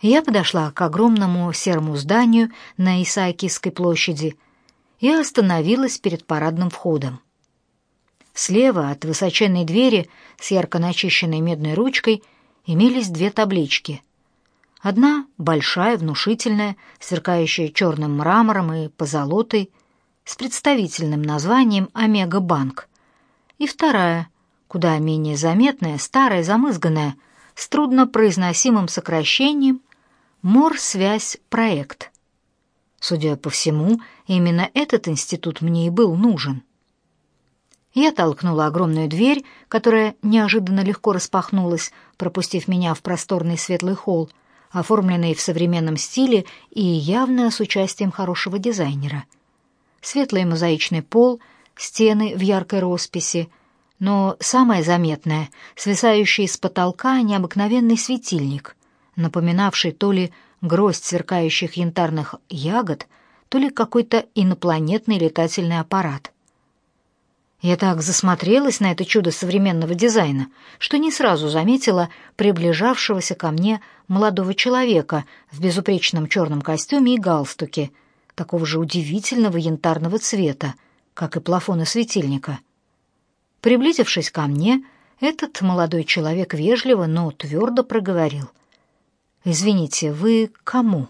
Я подошла к огромному серому зданию на Исаакиевской площади и остановилась перед парадным входом. Слева от высоченной двери с ярко начищенной медной ручкой имелись две таблички. Одна большая, внушительная, сверкающая черным мрамором и позолотой, с представительным названием «Омега-банк», и вторая, куда менее заметная, старая, замызганная, с труднопроизносимым сокращением «Морсвязь проект». Судя по всему, именно этот институт мне и был нужен. Я толкнула огромную дверь, которая неожиданно легко распахнулась, пропустив меня в просторный светлый холл, оформленный в современном стиле и явно с участием хорошего дизайнера. Светлый мозаичный пол, стены в яркой росписи, но самое заметное — свисающий с потолка необыкновенный светильник, напоминавший то ли гроздь сверкающих янтарных ягод, то ли какой-то инопланетный летательный аппарат — я так засмотрелась на это чудо современного дизайна, что не сразу заметила приближавшегося ко мне молодого человека в безупречном черном костюме и галстуке, такого же удивительного янтарного цвета, как и плафоны светильника. Приблизившись ко мне, этот молодой человек вежливо, но твердо проговорил. «Извините, вы кому?»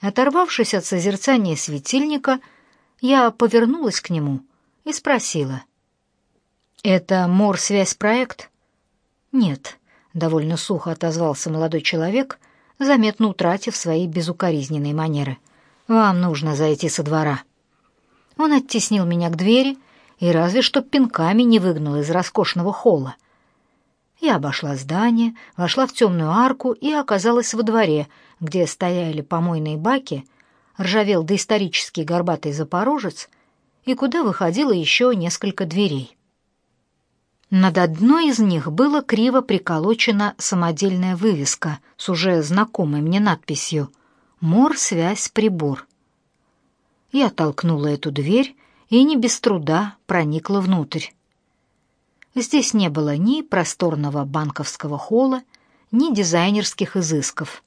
Оторвавшись от созерцания светильника, я повернулась к нему — и спросила. «Это морсвязь-проект?» «Нет», — довольно сухо отозвался молодой человек, заметно утратив свои безукоризненные манеры. «Вам нужно зайти со двора». Он оттеснил меня к двери и разве что пинками не выгнал из роскошного холла. Я обошла здание, вошла в темную арку и оказалась во дворе, где стояли помойные баки, ржавел доисторический горбатый запорожец — и куда выходило еще несколько дверей. Над одной из них было криво приколочена самодельная вывеска с уже знакомой мне надписью «Мор-связь-прибор». Я толкнула эту дверь и не без труда проникла внутрь. Здесь не было ни просторного банковского холла, ни дизайнерских изысков.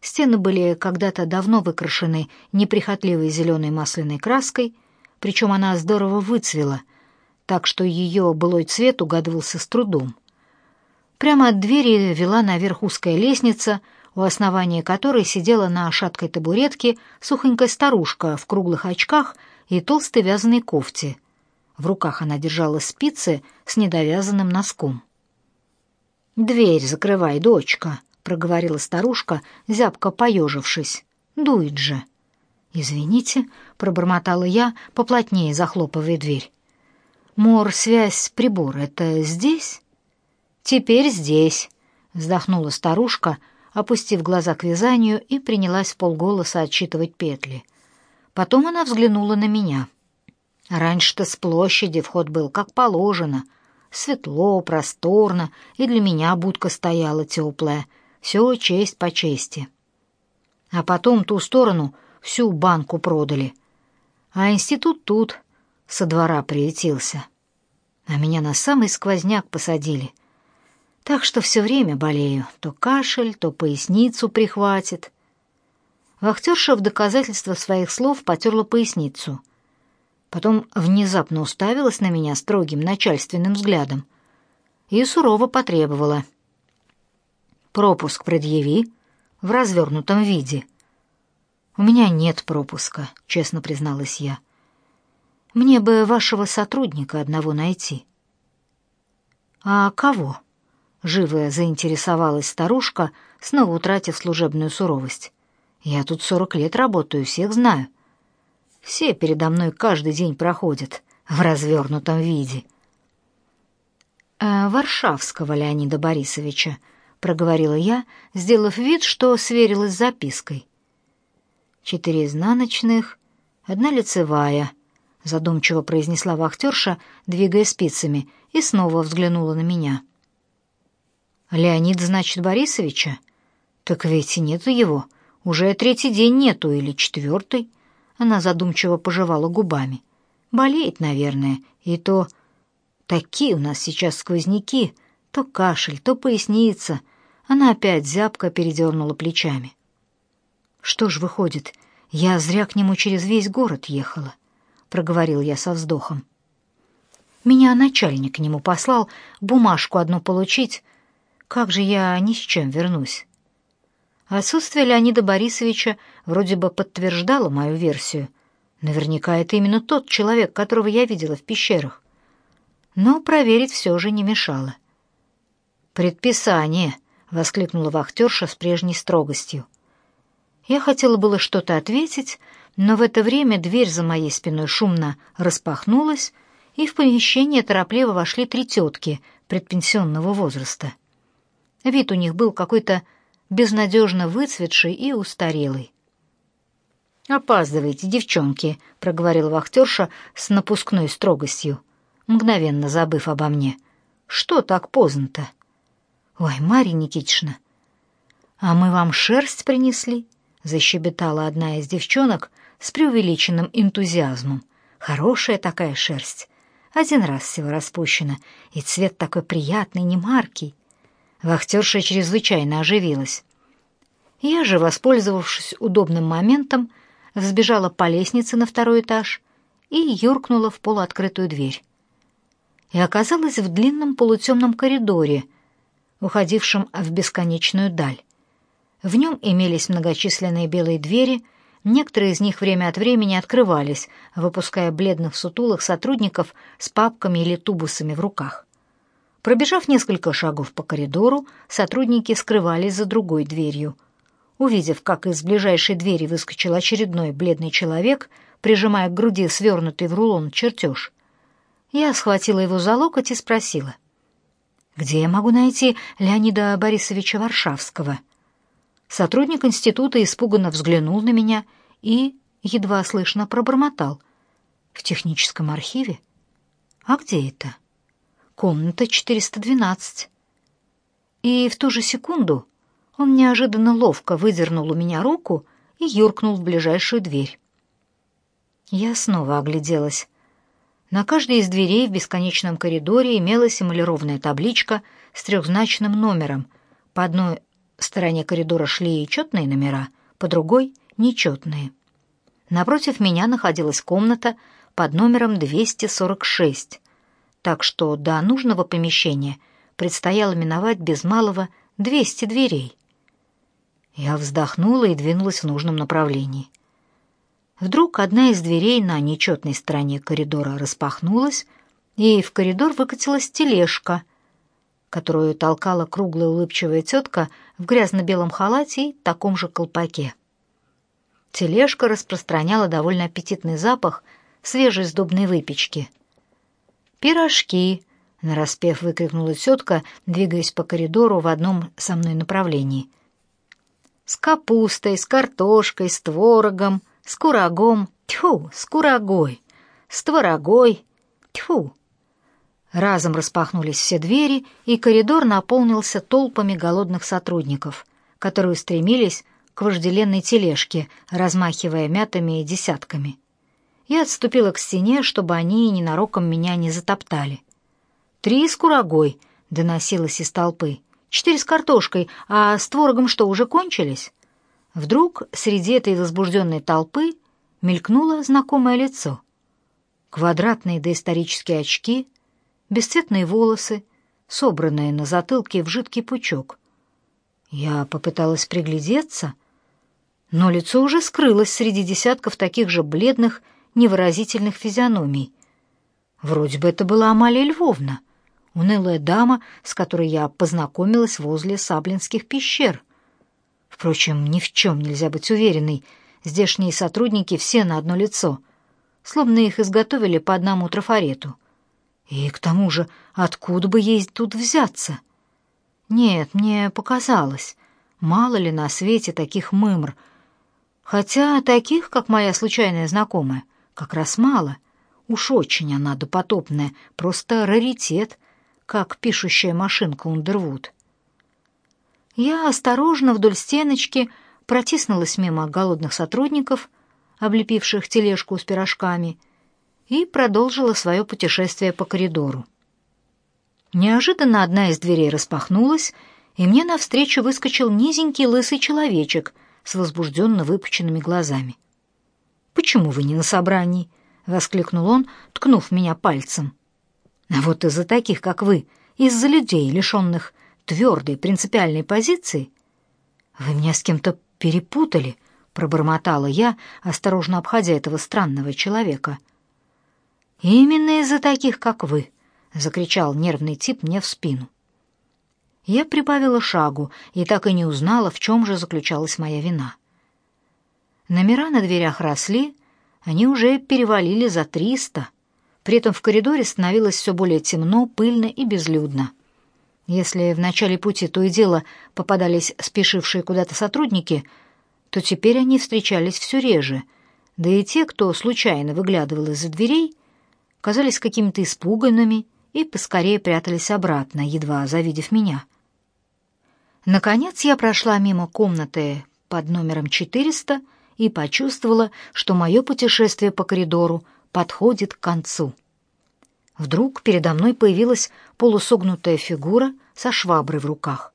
Стены были когда-то давно выкрашены неприхотливой зеленой масляной краской — причем она здорово выцвела, так что ее былой цвет угадывался с трудом. Прямо от двери вела наверх узкая лестница, у основания которой сидела на шаткой табуретке сухонькая старушка в круглых очках и толстой вязаной кофте. В руках она держала спицы с недовязанным носком. «Дверь закрывай, дочка», — проговорила старушка, зябко поежившись. «Дует же». «Извините», — пробормотала я, поплотнее захлопывая дверь. «Мор, связь, прибор — это здесь?» «Теперь здесь», — вздохнула старушка, опустив глаза к вязанию и принялась полголоса отсчитывать петли. Потом она взглянула на меня. Раньше-то с площади вход был как положено. Светло, просторно, и для меня будка стояла теплая. Все честь по чести. А потом ту сторону — всю банку продали. А институт тут, со двора приютился. А меня на самый сквозняк посадили. Так что все время болею. То кашель, то поясницу прихватит. Вахтерша в доказательство своих слов потерла поясницу. Потом внезапно уставилась на меня строгим начальственным взглядом и сурово потребовала. «Пропуск предъяви в развернутом виде». «У меня нет пропуска», — честно призналась я. «Мне бы вашего сотрудника одного найти». «А кого?» — живо заинтересовалась старушка, снова утратив служебную суровость. «Я тут сорок лет работаю, всех знаю. Все передо мной каждый день проходят в развернутом виде». «А «Варшавского Леонида Борисовича», — проговорила я, сделав вид, что сверилась с запиской четыре изнаночных, одна лицевая, задумчиво произнесла вахтерша, двигая спицами, и снова взглянула на меня. Леонид, значит, Борисовича? Так ведь нету его. Уже третий день нету или четвертый. Она задумчиво пожевала губами. Болеет, наверное, и то такие у нас сейчас сквозняки, то кашель, то поясница, Она опять зябко передернула плечами. «Что ж выходит, я зря к нему через весь город ехала», — проговорил я со вздохом. «Меня начальник к нему послал бумажку одну получить. Как же я ни с чем вернусь?» Отсутствие Леонида Борисовича вроде бы подтверждало мою версию. Наверняка это именно тот человек, которого я видела в пещерах. Но проверить все же не мешало. «Предписание!» — воскликнула вахтерша с прежней строгостью. Я хотела было что-то ответить, но в это время дверь за моей спиной шумно распахнулась, и в помещение торопливо вошли три тетки предпенсионного возраста. Вид у них был какой-то безнадежно выцветший и устарелый. «Опаздывайте, девчонки», — проговорила вахтерша с напускной строгостью, мгновенно забыв обо мне. «Что так поздно-то?» «Ой, Марья Никитична, а мы вам шерсть принесли?» — защебетала одна из девчонок с преувеличенным энтузиазмом. «Хорошая такая шерсть. Один раз всего распущена, и цвет такой приятный, не маркий. Вахтерша чрезвычайно оживилась. Я же, воспользовавшись удобным моментом, взбежала по лестнице на второй этаж и юркнула в полуоткрытую дверь. И оказалась в длинном полутемном коридоре, уходившем в бесконечную даль. В нем имелись многочисленные белые двери, некоторые из них время от времени открывались, выпуская бледных сутулых сотрудников с папками или тубусами в руках. Пробежав несколько шагов по коридору, сотрудники скрывались за другой дверью. Увидев, как из ближайшей двери выскочил очередной бледный человек, прижимая к груди свернутый в рулон чертеж, я схватила его за локоть и спросила, «Где я могу найти Леонида Борисовича Варшавского?» Сотрудник института испуганно взглянул на меня и едва слышно пробормотал. «В техническом архиве? А где это?» Комната 412. И в ту же секунду он неожиданно ловко выдернул у меня руку и юркнул в ближайшую дверь. Я снова огляделась. На каждой из дверей в бесконечном коридоре имелась эмалированная табличка с трехзначным номером. По одной стороне коридора шли четные номера, по другой — нечетные. Напротив меня находилась комната под номером 246, так что до нужного помещения предстояло миновать без малого двести дверей. Я вздохнула и двинулась в нужном направлении. Вдруг одна из дверей на нечетной стороне коридора распахнулась, и в коридор выкатилась тележка, которую толкала круглая улыбчивая тетка в грязно-белом халате и таком же колпаке. Тележка распространяла довольно аппетитный запах свежей сдобной выпечки. «Пирожки!» — нараспев выкрикнула тетка, двигаясь по коридору в одном со мной направлении. «С капустой, с картошкой, с творогом, с курагом, тьфу, с курагой, с творогой, тьфу!» Разом распахнулись все двери, и коридор наполнился толпами голодных сотрудников, которые стремились к вожделенной тележке, размахивая мятыми десятками и отступила к стене, чтобы они ненароком меня не затоптали. «Три с курагой», — доносилось из толпы. «Четыре с картошкой, а с творогом что, уже кончились?» Вдруг среди этой возбужденной толпы мелькнуло знакомое лицо. Квадратные доисторические очки, бесцветные волосы, собранные на затылке в жидкий пучок. Я попыталась приглядеться, но лицо уже скрылось среди десятков таких же бледных невыразительных физиономий. Вроде бы это была Амалия Львовна, унылая дама, с которой я познакомилась возле Саблинских пещер. Впрочем, ни в чем нельзя быть уверенной. Здешние сотрудники все на одно лицо, словно их изготовили по одному трафарету. И к тому же, откуда бы ей тут взяться? Нет, мне показалось, мало ли на свете таких мымр, хотя таких, как моя случайная знакомая, как раз мало. Уж очень она допотопная, просто раритет, как пишущая машинка Ундервуд. Я осторожно вдоль стеночки протиснулась мимо голодных сотрудников, облепивших тележку с пирожками, и продолжила свое путешествие по коридору. Неожиданно одна из дверей распахнулась, и мне навстречу выскочил низенький лысый человечек с возбужденно выпученными глазами. «Почему вы не на собрании?» — воскликнул он, ткнув меня пальцем. «А вот из-за таких, как вы, из-за людей, лишенных твердой принципиальной позиции...» «Вы меня с кем-то перепутали», — пробормотала я, осторожно обходя этого странного человека. «Именно из-за таких, как вы», — закричал нервный тип мне в спину. Я прибавила шагу и так и не узнала, в чем же заключалась моя вина. Номера на дверях росли, они уже перевалили за триста. При этом в коридоре становилось все более темно, пыльно и безлюдно. Если в начале пути то и дело попадались спешившие куда-то сотрудники, то теперь они встречались все реже, да и те, кто случайно выглядывал из-за дверей, казались какими-то испуганными и поскорее прятались обратно, едва завидев меня. Наконец я прошла мимо комнаты под номером 400 и почувствовала, что мое путешествие по коридору подходит к концу. Вдруг передо мной появилась полусогнутая фигура со шваброй в руках.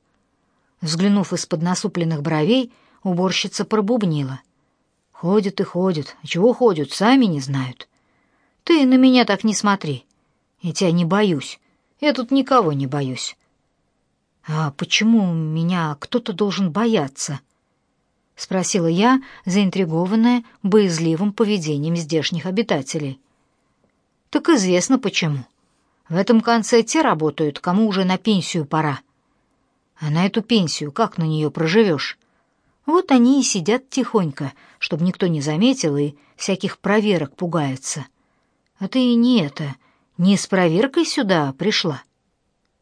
Взглянув из-под насупленных бровей, уборщица пробубнила. «Ходят и ходят. Чего ходят, сами не знают. Ты на меня так не смотри. Я тебя не боюсь. Я тут никого не боюсь». «А почему меня кто-то должен бояться?» — спросила я, заинтригованная боязливым поведением здешних обитателей. «Так известно почему. В этом конце те работают, кому уже на пенсию пора. А на эту пенсию как на нее проживешь? Вот они и сидят тихонько, чтобы никто не заметил и всяких проверок пугаются. А ты не это, не с проверкой сюда пришла?»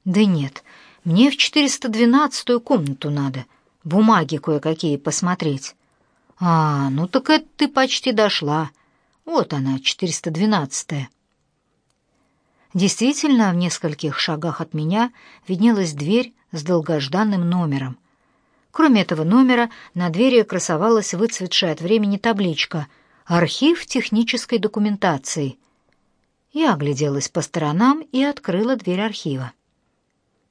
«Да нет, мне в 412-ю комнату надо» бумаги кое-какие посмотреть. А, ну так это ты почти дошла. Вот она, 412-я. Действительно, в нескольких шагах от меня виднелась дверь с долгожданным номером. Кроме этого номера, на двери красовалась выцветшая от времени табличка «Архив технической документации». Я огляделась по сторонам и открыла дверь архива.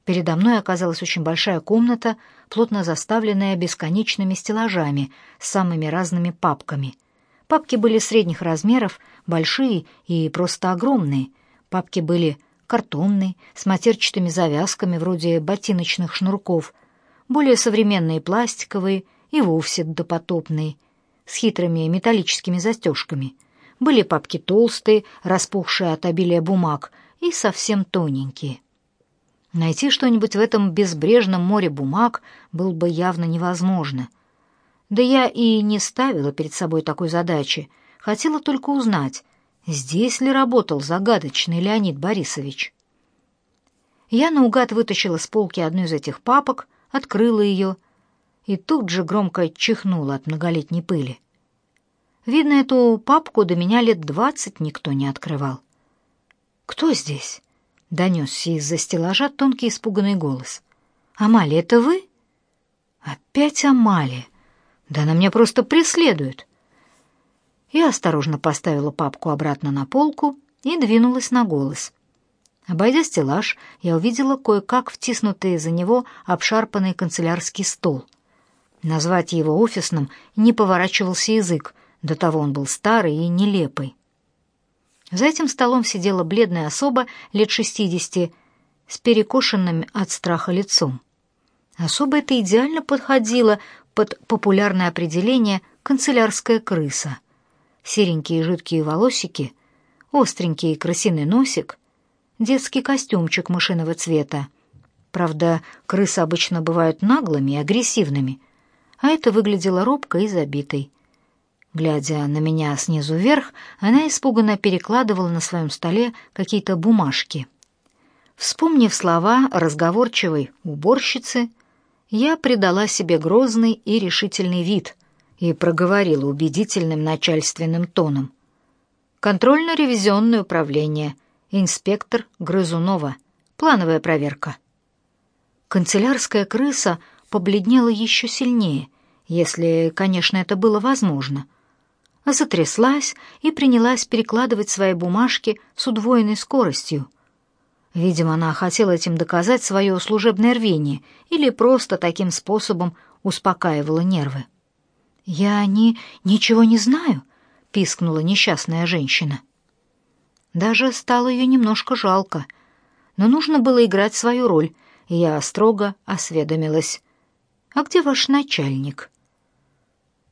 Передо мной оказалась очень большая комната, плотно заставленная бесконечными стеллажами с самыми разными папками. Папки были средних размеров, большие и просто огромные. Папки были картонные, с матерчатыми завязками вроде ботиночных шнурков, более современные пластиковые и вовсе допотопные, с хитрыми металлическими застежками. Были папки толстые, распухшие от обилия бумаг, и совсем тоненькие. Найти что-нибудь в этом безбрежном море бумаг было бы явно невозможно. Да я и не ставила перед собой такой задачи, хотела только узнать, здесь ли работал загадочный Леонид Борисович. Я наугад вытащила с полки одну из этих папок, открыла ее и тут же громко чихнула от многолетней пыли. Видно, эту папку до меня лет двадцать никто не открывал. «Кто здесь?» — донесся из-за стеллажа тонкий испуганный голос. «Амалия, это вы?» «Опять Амалия! Да она меня просто преследует!» Я осторожно поставила папку обратно на полку и двинулась на голос. Обойдя стеллаж, я увидела кое-как втиснутый за него обшарпанный канцелярский стол. Назвать его офисным не поворачивался язык, до того он был старый и нелепый. За этим столом сидела бледная особа лет шестидесяти с перекошенным от страха лицом. Особо это идеально подходило под популярное определение «канцелярская крыса». Серенькие жидкие волосики, остренький крысиный носик, детский костюмчик мышиного цвета. Правда, крысы обычно бывают наглыми и агрессивными, а это выглядело робко и забитой. Глядя на меня снизу вверх, она испуганно перекладывала на своем столе какие-то бумажки. Вспомнив слова разговорчивой уборщицы, я придала себе грозный и решительный вид и проговорила убедительным начальственным тоном. «Контрольно-ревизионное управление. Инспектор Грызунова. Плановая проверка». Канцелярская крыса побледнела еще сильнее, если, конечно, это было возможно — затряслась и принялась перекладывать свои бумажки с удвоенной скоростью. Видимо, она хотела этим доказать свое служебное рвение или просто таким способом успокаивала нервы. «Я не... ничего не знаю», — пискнула несчастная женщина. Даже стало ее немножко жалко, но нужно было играть свою роль, и я строго осведомилась. «А где ваш начальник?»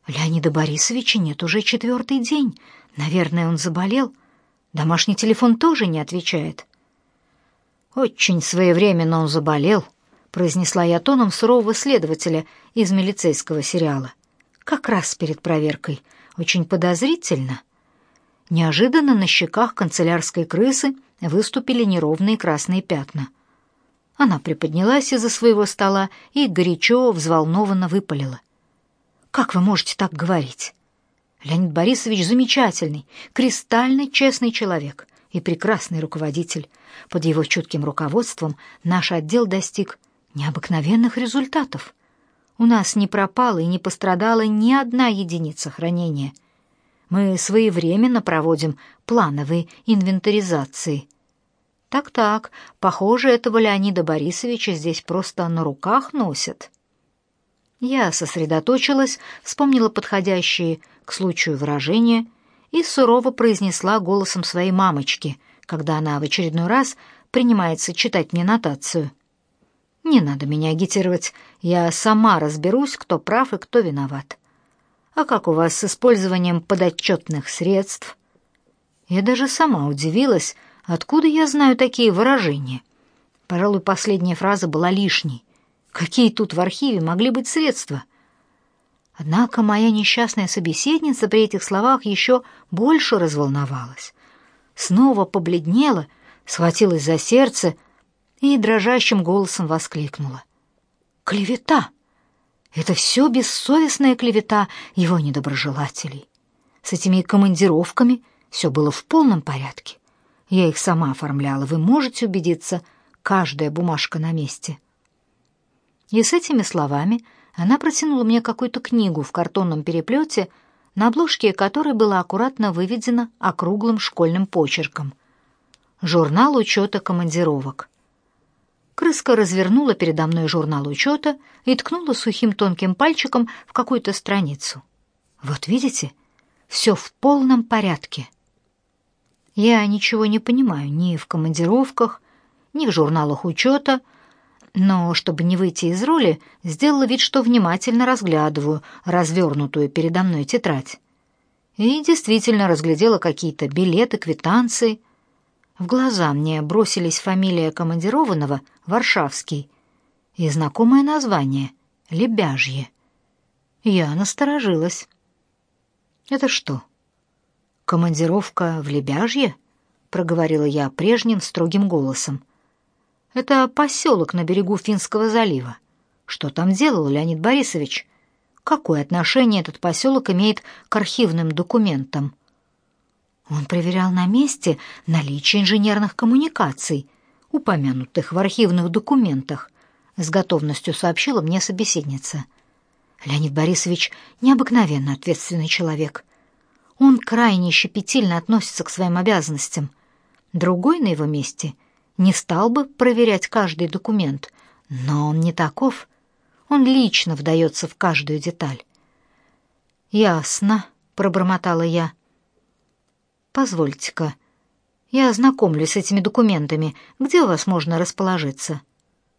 «Леонида Борисовича нет уже четвертый день. Наверное, он заболел. Домашний телефон тоже не отвечает». «Очень своевременно он заболел», — произнесла я тоном сурового следователя из милицейского сериала. «Как раз перед проверкой. Очень подозрительно». Неожиданно на щеках канцелярской крысы выступили неровные красные пятна. Она приподнялась из-за своего стола и горячо, взволнованно выпалила. «Как вы можете так говорить? Леонид Борисович замечательный, кристально честный человек и прекрасный руководитель. Под его чутким руководством наш отдел достиг необыкновенных результатов. У нас не пропала и не пострадала ни одна единица хранения. Мы своевременно проводим плановые инвентаризации. Так-так, похоже, этого Леонида Борисовича здесь просто на руках носят. Я сосредоточилась, вспомнила подходящие к случаю выражения и сурово произнесла голосом своей мамочки, когда она в очередной раз принимается читать мне нотацию. «Не надо меня агитировать, я сама разберусь, кто прав и кто виноват. А как у вас с использованием подотчетных средств?» Я даже сама удивилась, откуда я знаю такие выражения. Пожалуй, последняя фраза была лишней. Какие тут в архиве могли быть средства? Однако моя несчастная собеседница при этих словах еще больше разволновалась. Снова побледнела, схватилась за сердце и дрожащим голосом воскликнула. «Клевета! Это все бессовестная клевета его недоброжелателей. С этими командировками все было в полном порядке. Я их сама оформляла, вы можете убедиться, каждая бумажка на месте». И с этими словами она протянула мне какую-то книгу в картонном переплете, на обложке которой было аккуратно выведено округлым школьным почерком. Журнал учета командировок. Крыска развернула передо мной журнал учета и ткнула сухим тонким пальчиком в какую-то страницу. «Вот видите, все в полном порядке». Я ничего не понимаю ни в командировках, ни в журналах учета, но, чтобы не выйти из роли, сделала вид, что внимательно разглядываю развернутую передо мной тетрадь. И действительно разглядела какие-то билеты, квитанции. В глаза мне бросились фамилия командированного Варшавский и знакомое название Лебяжье. Я насторожилась. Это что? Командировка в Лебяжье? проговорила я прежним строгим голосом. Это поселок на берегу Финского залива. Что там делал Леонид Борисович? Какое отношение этот поселок имеет к архивным документам? Он проверял на месте наличие инженерных коммуникаций, упомянутых в архивных документах, с готовностью сообщила мне собеседница. Леонид Борисович необыкновенно ответственный человек. Он крайне щепетильно относится к своим обязанностям. Другой на его месте — не стал бы проверять каждый документ, но он не таков. Он лично вдается в каждую деталь. «Ясно», — пробормотала я. «Позвольте-ка, я ознакомлюсь с этими документами. Где у вас можно расположиться?»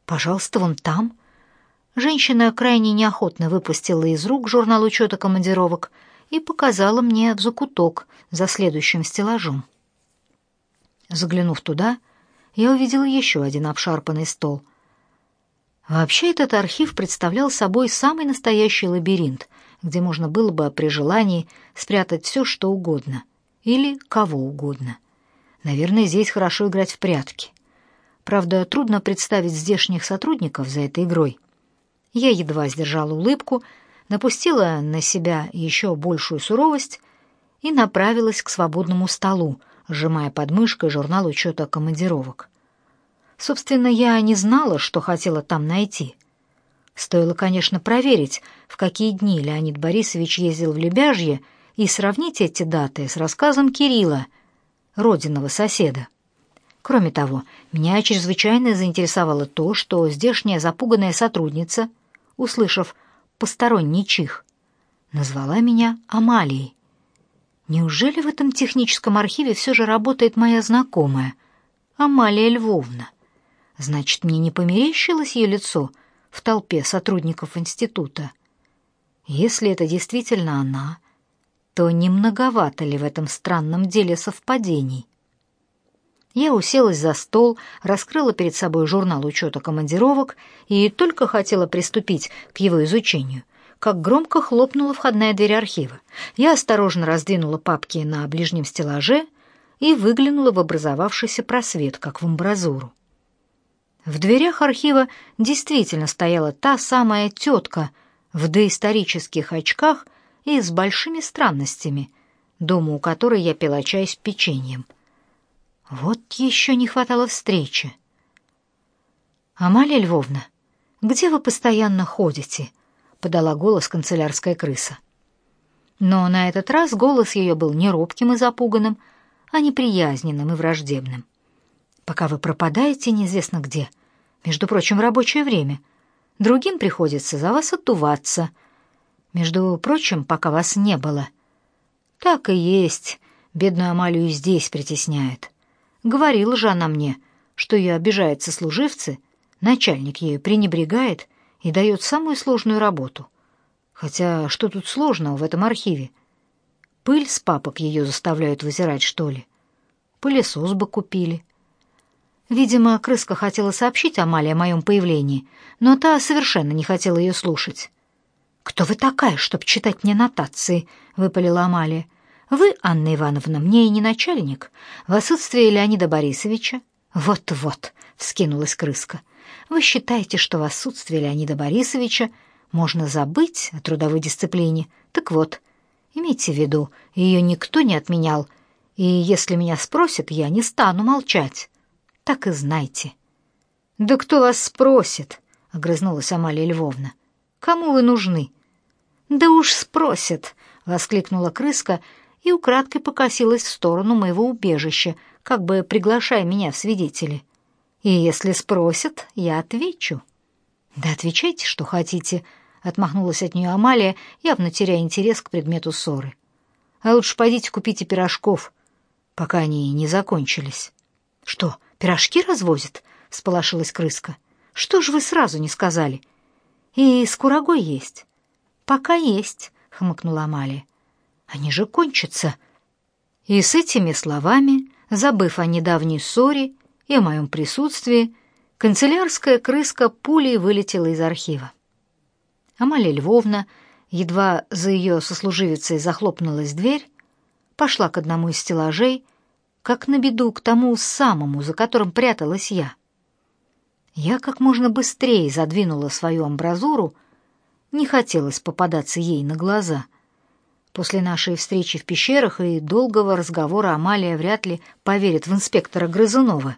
«Пожалуйста, вон там». Женщина крайне неохотно выпустила из рук журнал учета командировок и показала мне в закуток за следующим стеллажом. Заглянув туда, я увидела еще один обшарпанный стол. Вообще этот архив представлял собой самый настоящий лабиринт, где можно было бы при желании спрятать все, что угодно, или кого угодно. Наверное, здесь хорошо играть в прятки. Правда, трудно представить здешних сотрудников за этой игрой. Я едва сдержала улыбку, напустила на себя еще большую суровость и направилась к свободному столу, сжимая под мышкой журнал учета командировок. Собственно, я не знала, что хотела там найти. Стоило, конечно, проверить, в какие дни Леонид Борисович ездил в Лебяжье, и сравнить эти даты с рассказом Кирилла, родиного соседа. Кроме того, меня чрезвычайно заинтересовало то, что здешняя запуганная сотрудница, услышав посторонний чих, назвала меня Амалией. Неужели в этом техническом архиве все же работает моя знакомая, Амалия Львовна? Значит, мне не померещилось ее лицо в толпе сотрудников института. Если это действительно она, то не многовато ли в этом странном деле совпадений? Я уселась за стол, раскрыла перед собой журнал учета командировок и только хотела приступить к его изучению, как громко хлопнула входная дверь архива. Я осторожно раздвинула папки на ближнем стеллаже и выглянула в образовавшийся просвет, как в амбразуру. В дверях архива действительно стояла та самая тетка в доисторических очках и с большими странностями, дома у которой я пила чай с печеньем. Вот еще не хватало встречи. «Амалия Львовна, где вы постоянно ходите?» — подала голос канцелярская крыса. Но на этот раз голос ее был не робким и запуганным, а неприязненным и враждебным. «Пока вы пропадаете неизвестно где, между прочим, рабочее время, другим приходится за вас отдуваться. Между прочим, пока вас не было. Так и есть, бедную Амалию здесь притесняют. Говорила же она мне, что ее обижают сослуживцы, начальник ею пренебрегает — и дает самую сложную работу. Хотя что тут сложного в этом архиве? Пыль с папок ее заставляют вытирать, что ли? Пылесос бы купили. Видимо, крыска хотела сообщить Амале о моем появлении, но та совершенно не хотела ее слушать. «Кто вы такая, чтоб читать мне нотации?» — выпалила Амалия. «Вы, Анна Ивановна, мне и не начальник. В отсутствие Леонида Борисовича». «Вот-вот», — вскинулась крыска. Вы считаете, что в отсутствие Леонида Борисовича можно забыть о трудовой дисциплине? Так вот, имейте в виду, ее никто не отменял, и если меня спросят, я не стану молчать. Так и знайте. Да кто вас спросит? огрызнулась Амалия Львовна. Кому вы нужны? Да уж спросят, воскликнула крыска и украдкой покосилась в сторону моего убежища, как бы приглашая меня в свидетели. И если спросят, я отвечу. Да отвечайте, что хотите, отмахнулась от нее Амалия, явно теряя интерес к предмету ссоры. А лучше пойдите купите пирожков, пока они не закончились. Что, пирожки развозят? сполошилась крыска. Что ж вы сразу не сказали? И с курагой есть. Пока есть, хмыкнула Амалия. Они же кончатся. И с этими словами, забыв о недавней ссоре, и о моем присутствии, канцелярская крыска пулей вылетела из архива. Амалия Львовна, едва за ее сослуживицей захлопнулась дверь, пошла к одному из стеллажей, как на беду к тому самому, за которым пряталась я. Я как можно быстрее задвинула свою амбразуру, не хотелось попадаться ей на глаза. После нашей встречи в пещерах и долгого разговора Амалия вряд ли поверит в инспектора Грызунова.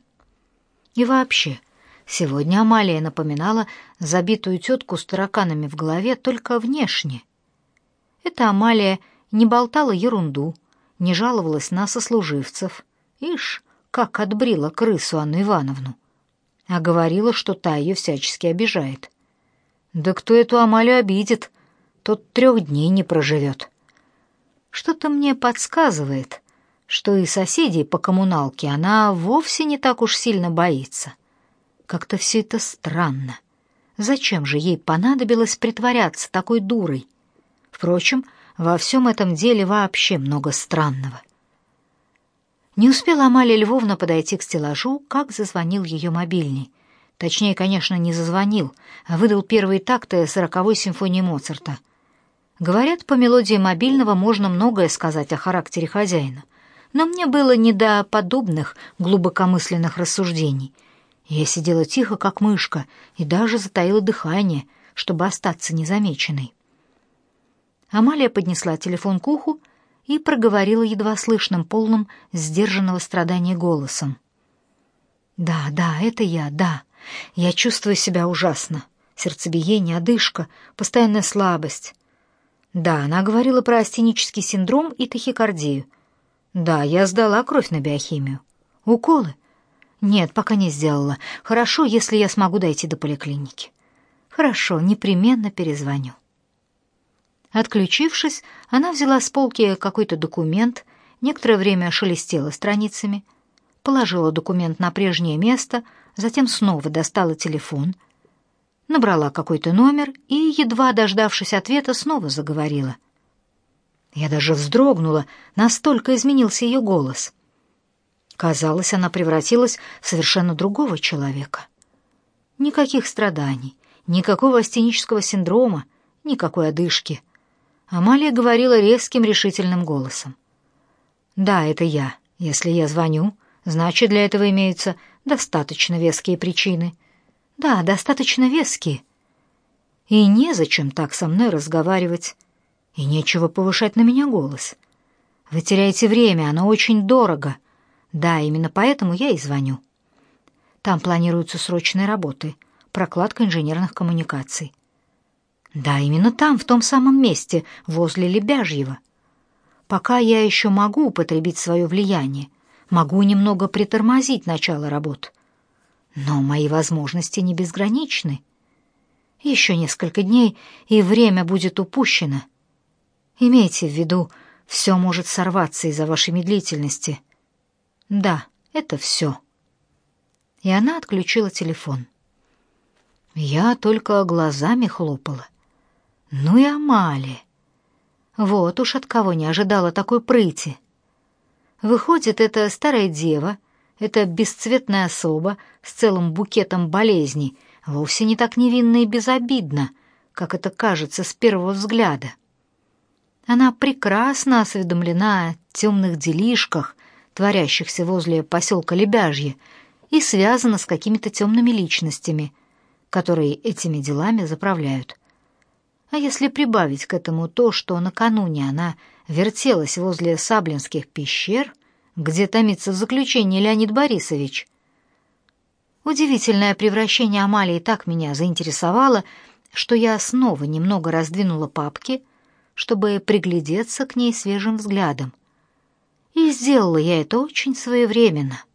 И вообще, сегодня Амалия напоминала забитую тетку с тараканами в голове только внешне. Эта Амалия не болтала ерунду, не жаловалась на сослуживцев. Ишь, как отбрила крысу Анну Ивановну. А говорила, что та ее всячески обижает. Да кто эту Амалию обидит, тот трех дней не проживет. Что-то мне подсказывает, что и соседей по коммуналке она вовсе не так уж сильно боится. Как-то все это странно. Зачем же ей понадобилось притворяться такой дурой? Впрочем, во всем этом деле вообще много странного. Не успела Амалия Львовна подойти к стеллажу, как зазвонил ее мобильный. Точнее, конечно, не зазвонил, а выдал первые такты сороковой симфонии Моцарта. Говорят, по мелодии мобильного можно многое сказать о характере хозяина но мне было не до подобных глубокомысленных рассуждений. Я сидела тихо, как мышка, и даже затаила дыхание, чтобы остаться незамеченной. Амалия поднесла телефон к уху и проговорила едва слышным, полным сдержанного страдания голосом. «Да, да, это я, да. Я чувствую себя ужасно. Сердцебиение, одышка, постоянная слабость. Да, она говорила про астенический синдром и тахикардию — да, я сдала кровь на биохимию. Уколы? Нет, пока не сделала. Хорошо, если я смогу дойти до поликлиники. Хорошо, непременно перезвоню. Отключившись, она взяла с полки какой-то документ, некоторое время шелестела страницами, положила документ на прежнее место, затем снова достала телефон, набрала какой-то номер и, едва дождавшись ответа, снова заговорила. Я даже вздрогнула, настолько изменился ее голос. Казалось, она превратилась в совершенно другого человека. Никаких страданий, никакого астенического синдрома, никакой одышки. Амалия говорила резким решительным голосом. «Да, это я. Если я звоню, значит, для этого имеются достаточно веские причины. Да, достаточно веские. И незачем так со мной разговаривать, и нечего повышать на меня голос. Вы теряете время, оно очень дорого. Да, именно поэтому я и звоню. Там планируются срочные работы, прокладка инженерных коммуникаций. Да, именно там, в том самом месте, возле Лебяжьего. Пока я еще могу употребить свое влияние, могу немного притормозить начало работ. Но мои возможности не безграничны. Еще несколько дней, и время будет упущено. Имейте в виду, все может сорваться из-за вашей медлительности. Да, это все. И она отключила телефон. Я только глазами хлопала. Ну и Амалия. Вот уж от кого не ожидала такой прыти. Выходит, это старая дева, это бесцветная особа с целым букетом болезней, вовсе не так невинна и безобидна, как это кажется с первого взгляда. Она прекрасно осведомлена о темных делишках, творящихся возле поселка Лебяжье, и связана с какими-то темными личностями, которые этими делами заправляют. А если прибавить к этому то, что накануне она вертелась возле Саблинских пещер, где томится в заключении Леонид Борисович, Удивительное превращение Амалии так меня заинтересовало, что я снова немного раздвинула папки, чтобы приглядеться к ней свежим взглядом. И сделала я это очень своевременно —